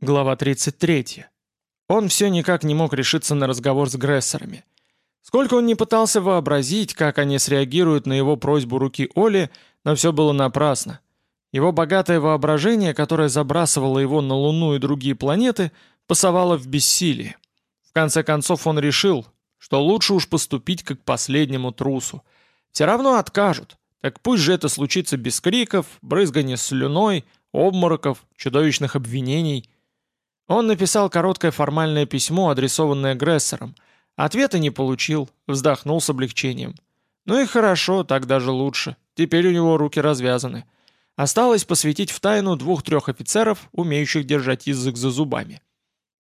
Глава 33. Он все никак не мог решиться на разговор с Грессерами. Сколько он не пытался вообразить, как они среагируют на его просьбу руки Оли, но все было напрасно. Его богатое воображение, которое забрасывало его на Луну и другие планеты, пасовало в бессилии. В конце концов он решил, что лучше уж поступить как последнему трусу. Все равно откажут, так пусть же это случится без криков, брызгания слюной, обмороков, чудовищных обвинений – он написал короткое формальное письмо, адресованное агрессорам. Ответа не получил, вздохнул с облегчением. Ну и хорошо, так даже лучше. Теперь у него руки развязаны. Осталось посвятить в тайну двух-трех офицеров, умеющих держать язык за зубами.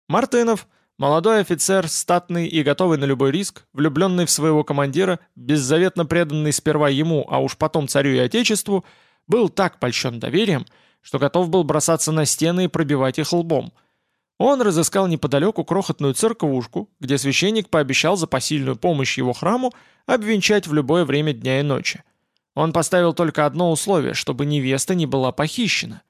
Мартынов, молодой офицер, статный и готовый на любой риск, влюбленный в своего командира, беззаветно преданный сперва ему, а уж потом царю и отечеству, был так польщен доверием, что готов был бросаться на стены и пробивать их лбом – он разыскал неподалеку крохотную церковушку, где священник пообещал за посильную помощь его храму обвенчать в любое время дня и ночи. Он поставил только одно условие, чтобы невеста не была похищена.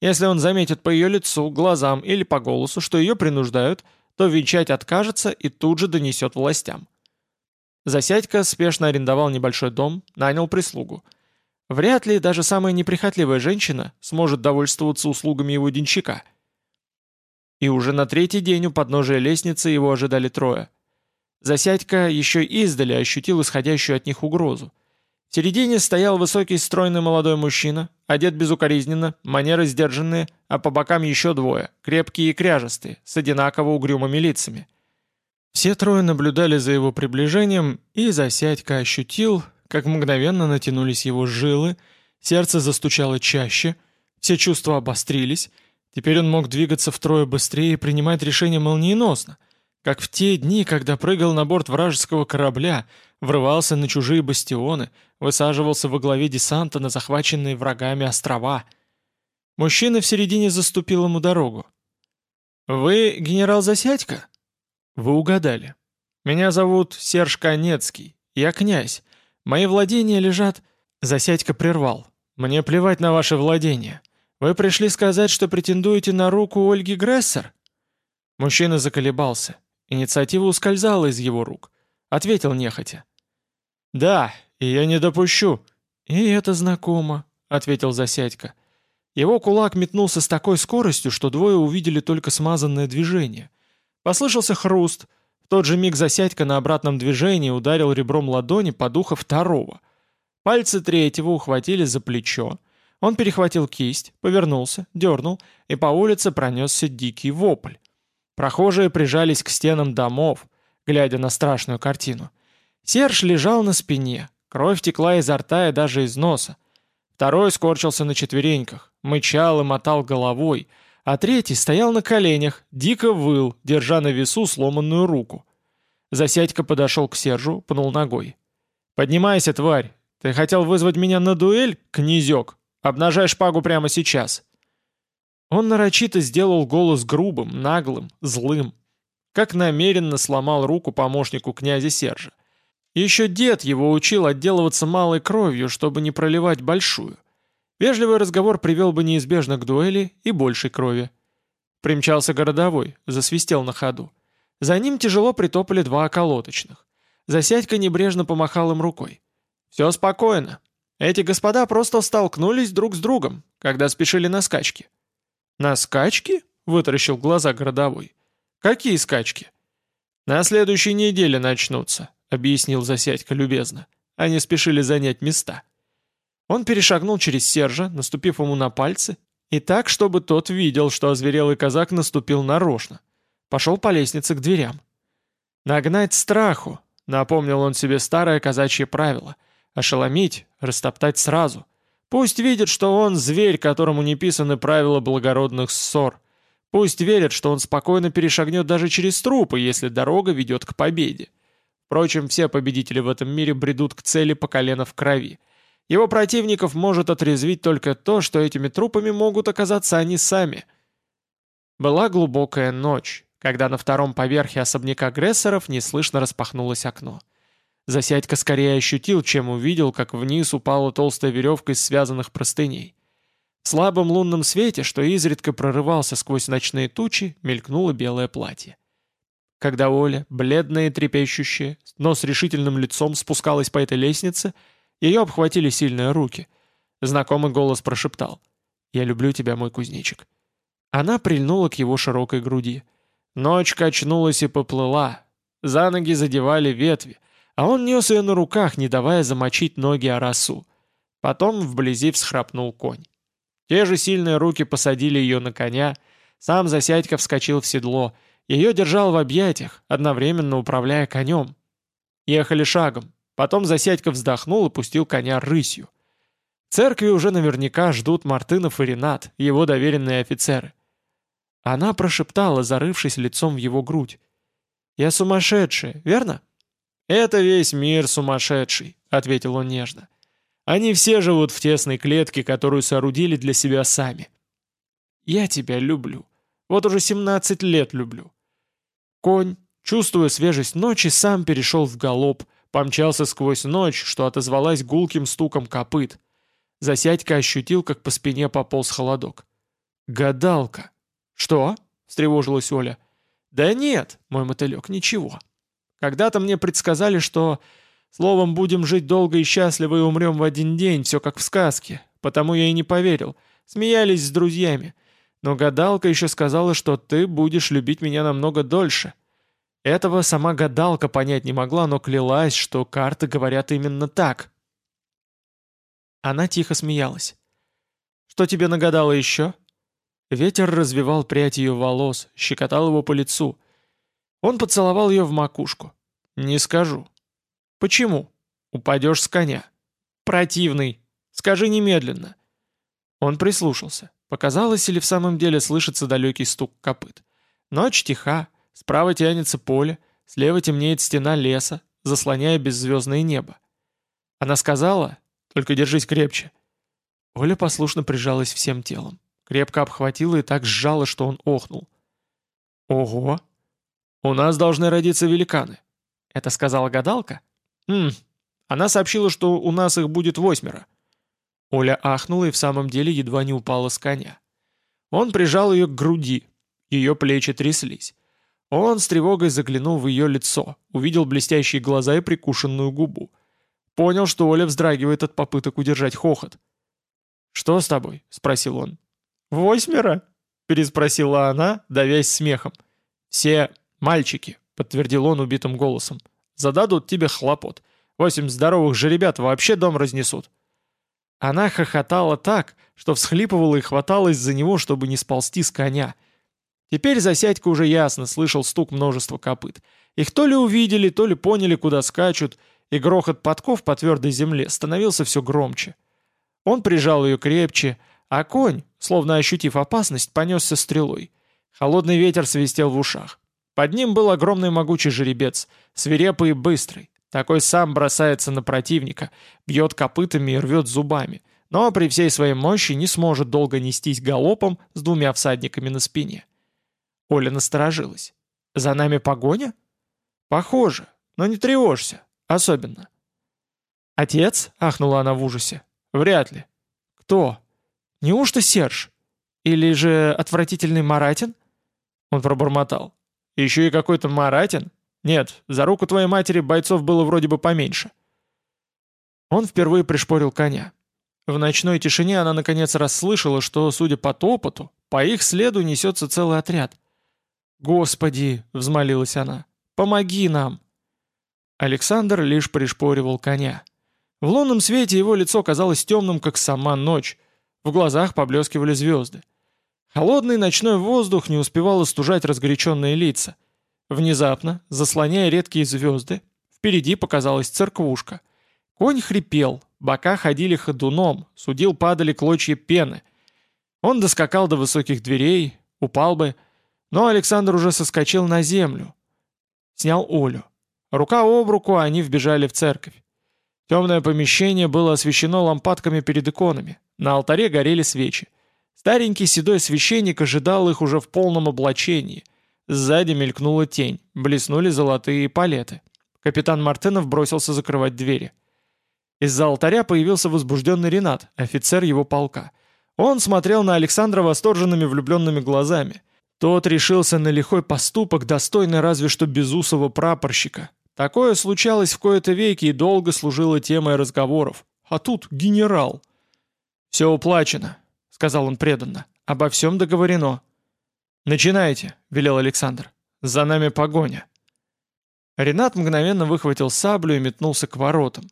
Если он заметит по ее лицу, глазам или по голосу, что ее принуждают, то венчать откажется и тут же донесет властям. Засядько спешно арендовал небольшой дом, нанял прислугу. Вряд ли даже самая неприхотливая женщина сможет довольствоваться услугами его денщика – и уже на третий день у подножия лестницы его ожидали трое. Засядька еще издали ощутил исходящую от них угрозу. В середине стоял высокий стройный молодой мужчина, одет безукоризненно, манеры сдержанные, а по бокам еще двое, крепкие и кряжестые, с одинаково угрюмыми лицами. Все трое наблюдали за его приближением, и Засядька ощутил, как мгновенно натянулись его жилы, сердце застучало чаще, все чувства обострились, Теперь он мог двигаться втрое быстрее и принимать решения молниеносно, как в те дни, когда прыгал на борт вражеского корабля, врывался на чужие бастионы, высаживался во главе десанта на захваченные врагами острова. Мужчина в середине заступил ему дорогу. «Вы генерал Засядько?» «Вы угадали. Меня зовут Серж Конецкий. Я князь. Мои владения лежат...» Засядько прервал. «Мне плевать на ваши владения. «Вы пришли сказать, что претендуете на руку Ольги Грессер?» Мужчина заколебался. Инициатива ускользала из его рук. Ответил нехотя. «Да, и я не допущу». «И это знакомо», — ответил Засядько. Его кулак метнулся с такой скоростью, что двое увидели только смазанное движение. Послышался хруст. В тот же миг Засядько на обратном движении ударил ребром ладони по духу второго. Пальцы третьего ухватили за плечо. Он перехватил кисть, повернулся, дернул, и по улице пронесся дикий вопль. Прохожие прижались к стенам домов, глядя на страшную картину. Серж лежал на спине, кровь текла изо рта и даже из носа. Второй скорчился на четвереньках, мычал и мотал головой, а третий стоял на коленях, дико выл, держа на весу сломанную руку. Засядька подошел к Сержу, пнул ногой. «Поднимайся, тварь! Ты хотел вызвать меня на дуэль, князек?» Обнажай шпагу прямо сейчас!» Он нарочито сделал голос грубым, наглым, злым. Как намеренно сломал руку помощнику князя Сержа. Еще дед его учил отделываться малой кровью, чтобы не проливать большую. Вежливый разговор привел бы неизбежно к дуэли и большей крови. Примчался городовой, засвистел на ходу. За ним тяжело притопали два околоточных. Засядька небрежно помахал им рукой. «Все спокойно. Эти господа просто столкнулись друг с другом, когда спешили на скачки». «На скачки?» — вытаращил глаза городовой. «Какие скачки?» «На следующей неделе начнутся», — объяснил Засядько любезно. Они спешили занять места. Он перешагнул через Сержа, наступив ему на пальцы, и так, чтобы тот видел, что озверелый казак наступил нарочно. Пошел по лестнице к дверям. «Нагнать страху», — напомнил он себе старое казачье правило — Ошеломить, растоптать сразу. Пусть видят, что он зверь, которому не писаны правила благородных ссор. Пусть верят, что он спокойно перешагнет даже через трупы, если дорога ведет к победе. Впрочем, все победители в этом мире бредут к цели по колено в крови. Его противников может отрезвить только то, что этими трупами могут оказаться они сами. Была глубокая ночь, когда на втором поверхе особняка агрессоров неслышно распахнулось окно. Засядька скорее ощутил, чем увидел, как вниз упала толстая веревка из связанных простыней. В слабом лунном свете, что изредка прорывался сквозь ночные тучи, мелькнуло белое платье. Когда Оля, бледная и трепещущая, но с решительным лицом спускалась по этой лестнице, ее обхватили сильные руки. Знакомый голос прошептал «Я люблю тебя, мой кузнечик». Она прильнула к его широкой груди. Ночь качнулась и поплыла. За ноги задевали ветви, а он нес ее на руках, не давая замочить ноги о росу. Потом вблизи всхрапнул конь. Те же сильные руки посадили ее на коня, сам Засядько вскочил в седло, ее держал в объятиях, одновременно управляя конем. Ехали шагом, потом Засядько вздохнул и пустил коня рысью. В церкви уже наверняка ждут Мартынов и Ренат, его доверенные офицеры. Она прошептала, зарывшись лицом в его грудь. «Я сумасшедшая, верно?» «Это весь мир сумасшедший», — ответил он нежно. «Они все живут в тесной клетке, которую соорудили для себя сами». «Я тебя люблю. Вот уже 17 лет люблю». Конь, чувствуя свежесть ночи, сам перешел в галоп, помчался сквозь ночь, что отозвалась гулким стуком копыт. Засядька ощутил, как по спине пополз холодок. «Гадалка!» «Что?» — встревожилась Оля. «Да нет, мой мотылек, ничего. Когда-то мне предсказали, что, словом, будем жить долго и счастливо и умрем в один день, все как в сказке, потому я и не поверил. Смеялись с друзьями. Но гадалка еще сказала, что ты будешь любить меня намного дольше. Этого сама гадалка понять не могла, но клялась, что карты говорят именно так». Она тихо смеялась. «Что тебе нагадало еще?» Ветер развивал прядь ее волос, щекотал его по лицу. Он поцеловал ее в макушку. «Не скажу». «Почему?» «Упадешь с коня». «Противный. Скажи немедленно». Он прислушался. Показалось ли в самом деле слышится далекий стук копыт. Ночь тиха, справа тянется поле, слева темнеет стена леса, заслоняя беззвездное небо. Она сказала, только держись крепче. Оля послушно прижалась всем телом крепко обхватила и так сжала, что он охнул. «Ого! У нас должны родиться великаны!» Это сказала гадалка? «Хм, она сообщила, что у нас их будет восьмеро». Оля ахнула и в самом деле едва не упала с коня. Он прижал ее к груди, ее плечи тряслись. Он с тревогой заглянул в ее лицо, увидел блестящие глаза и прикушенную губу. Понял, что Оля вздрагивает от попыток удержать хохот. «Что с тобой?» — спросил он. «Восьмеро?» — переспросила она, давясь смехом. «Все мальчики», — подтвердил он убитым голосом. «Зададут тебе хлопот. Восемь здоровых же ребят вообще дом разнесут». Она хохотала так, что всхлипывала и хваталась за него, чтобы не сползти с коня. Теперь Засядько уже ясно слышал стук множества копыт. Их то ли увидели, то ли поняли, куда скачут, и грохот подков по твердой земле становился все громче. Он прижал ее крепче, а конь, словно ощутив опасность, понесся стрелой. Холодный ветер свистел в ушах. Под ним был огромный могучий жеребец, свирепый и быстрый. Такой сам бросается на противника, бьет копытами и рвет зубами, но при всей своей мощи не сможет долго нестись галопом с двумя всадниками на спине. Оля насторожилась. «За нами погоня?» «Похоже, но не тревожься, особенно». «Отец?» — ахнула она в ужасе. «Вряд ли». «Кто?» Неужто Серж? Или же отвратительный Маратин?» Он пробормотал. «Еще и какой-то Маратин? Нет, за руку твоей матери бойцов было вроде бы поменьше». Он впервые пришпорил коня. В ночной тишине она наконец расслышала, что, судя по топоту, по их следу несется целый отряд. «Господи!» — взмолилась она. «Помоги нам!» Александр лишь пришпоривал коня. В лунном свете его лицо казалось темным, как сама ночь, в глазах поблескивали звезды. Холодный ночной воздух не успевал остужать разгоряченные лица. Внезапно, заслоняя редкие звезды, впереди показалась церквушка. Конь хрипел, бока ходили ходуном, судил падали клочья пены. Он доскакал до высоких дверей, упал бы, но Александр уже соскочил на землю. Снял Олю. Рука об руку они вбежали в церковь. Темное помещение было освещено лампадками перед иконами. На алтаре горели свечи. Старенький седой священник ожидал их уже в полном облачении. Сзади мелькнула тень, блеснули золотые палеты. Капитан Мартынов бросился закрывать двери. Из-за алтаря появился возбужденный Ренат, офицер его полка. Он смотрел на Александра восторженными влюбленными глазами. Тот решился на лихой поступок, достойный разве что безусого прапорщика. Такое случалось в кои-то веки и долго служило темой разговоров. А тут генерал. «Все уплачено», — сказал он преданно. «Обо всем договорено». «Начинайте», — велел Александр. «За нами погоня». Ренат мгновенно выхватил саблю и метнулся к воротам.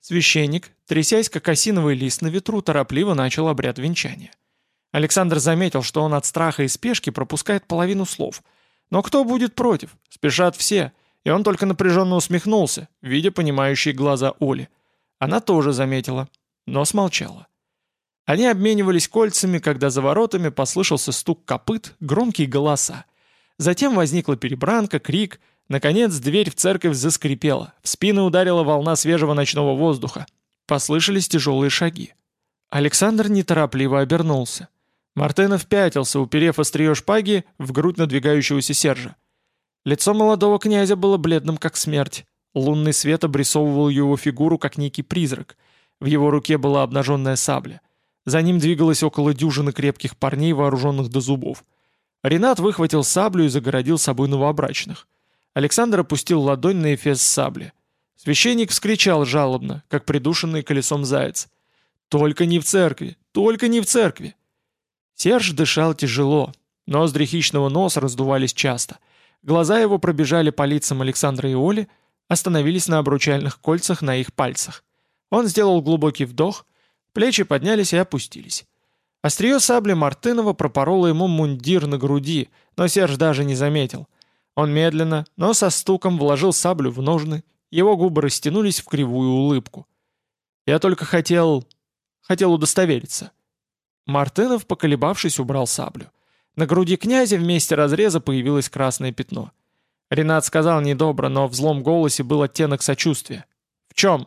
Священник, трясясь как осиновый лист на ветру, торопливо начал обряд венчания. Александр заметил, что он от страха и спешки пропускает половину слов. Но кто будет против? Спешат все. И он только напряженно усмехнулся, видя понимающие глаза Оли. Она тоже заметила, но смолчала. Они обменивались кольцами, когда за воротами послышался стук копыт, громкие голоса. Затем возникла перебранка, крик. Наконец дверь в церковь заскрипела. В спину ударила волна свежего ночного воздуха. Послышались тяжелые шаги. Александр неторопливо обернулся. Мартынов пятился, уперев острие шпаги в грудь надвигающегося Сержа. Лицо молодого князя было бледным, как смерть. Лунный свет обрисовывал его фигуру, как некий призрак. В его руке была обнаженная сабля. За ним двигалось около дюжины крепких парней, вооруженных до зубов. Ренат выхватил саблю и загородил собой новобрачных. Александр опустил ладонь на эфес сабли. Священник вскричал жалобно, как придушенный колесом заяц. «Только не в церкви! Только не в церкви!» Серж дышал тяжело. Ноздри хищного носа раздувались часто. Глаза его пробежали по лицам Александра и Оли, остановились на обручальных кольцах на их пальцах. Он сделал глубокий вдох — Плечи поднялись и опустились. Острие сабли Мартынова пропороло ему мундир на груди, но Серж даже не заметил. Он медленно, но со стуком вложил саблю в ножны, его губы растянулись в кривую улыбку. «Я только хотел... хотел удостовериться». Мартынов, поколебавшись, убрал саблю. На груди князя вместе разреза появилось красное пятно. Ренат сказал недобро, но в злом голосе был оттенок сочувствия. «В чем?»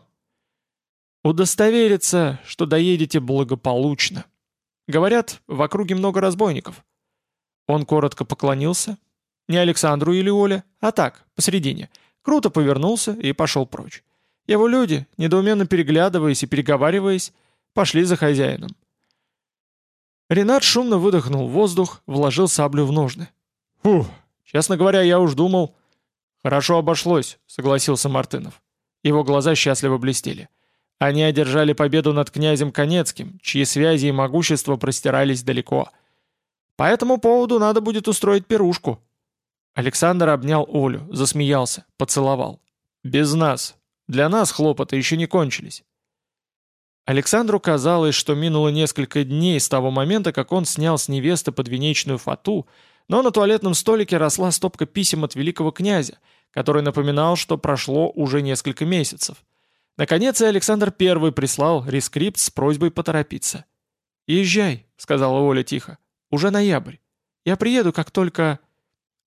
Удостовериться, что доедете благополучно. Говорят, в округе много разбойников. Он коротко поклонился. Не Александру или Оле, а так, посредине. Круто повернулся и пошел прочь. Его люди, недоуменно переглядываясь и переговариваясь, пошли за хозяином. Ренат шумно выдохнул воздух, вложил саблю в ножны. «Фух, честно говоря, я уж думал...» «Хорошо обошлось», — согласился Мартынов. Его глаза счастливо блестели. Они одержали победу над князем Конецким, чьи связи и могущество простирались далеко. По этому поводу надо будет устроить пирушку. Александр обнял Олю, засмеялся, поцеловал. «Без нас. Для нас хлопоты еще не кончились». Александру казалось, что минуло несколько дней с того момента, как он снял с невесты подвенечную фату, но на туалетном столике росла стопка писем от великого князя, который напоминал, что прошло уже несколько месяцев. Наконец и Александр I прислал рескрипт с просьбой поторопиться. «Езжай», — сказала Оля тихо, — «уже ноябрь. Я приеду, как только...»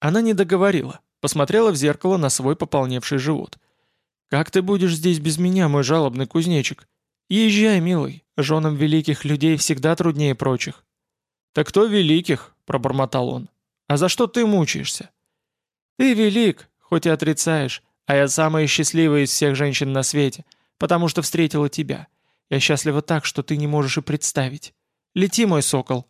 Она не договорила, посмотрела в зеркало на свой пополневший живот. «Как ты будешь здесь без меня, мой жалобный кузнечик? Езжай, милый, женам великих людей всегда труднее прочих». «Так кто великих?» — пробормотал он. «А за что ты мучаешься?» «Ты велик, хоть и отрицаешь, а я самая счастливая из всех женщин на свете, потому что встретила тебя. Я счастлива так, что ты не можешь и представить. Лети, мой сокол.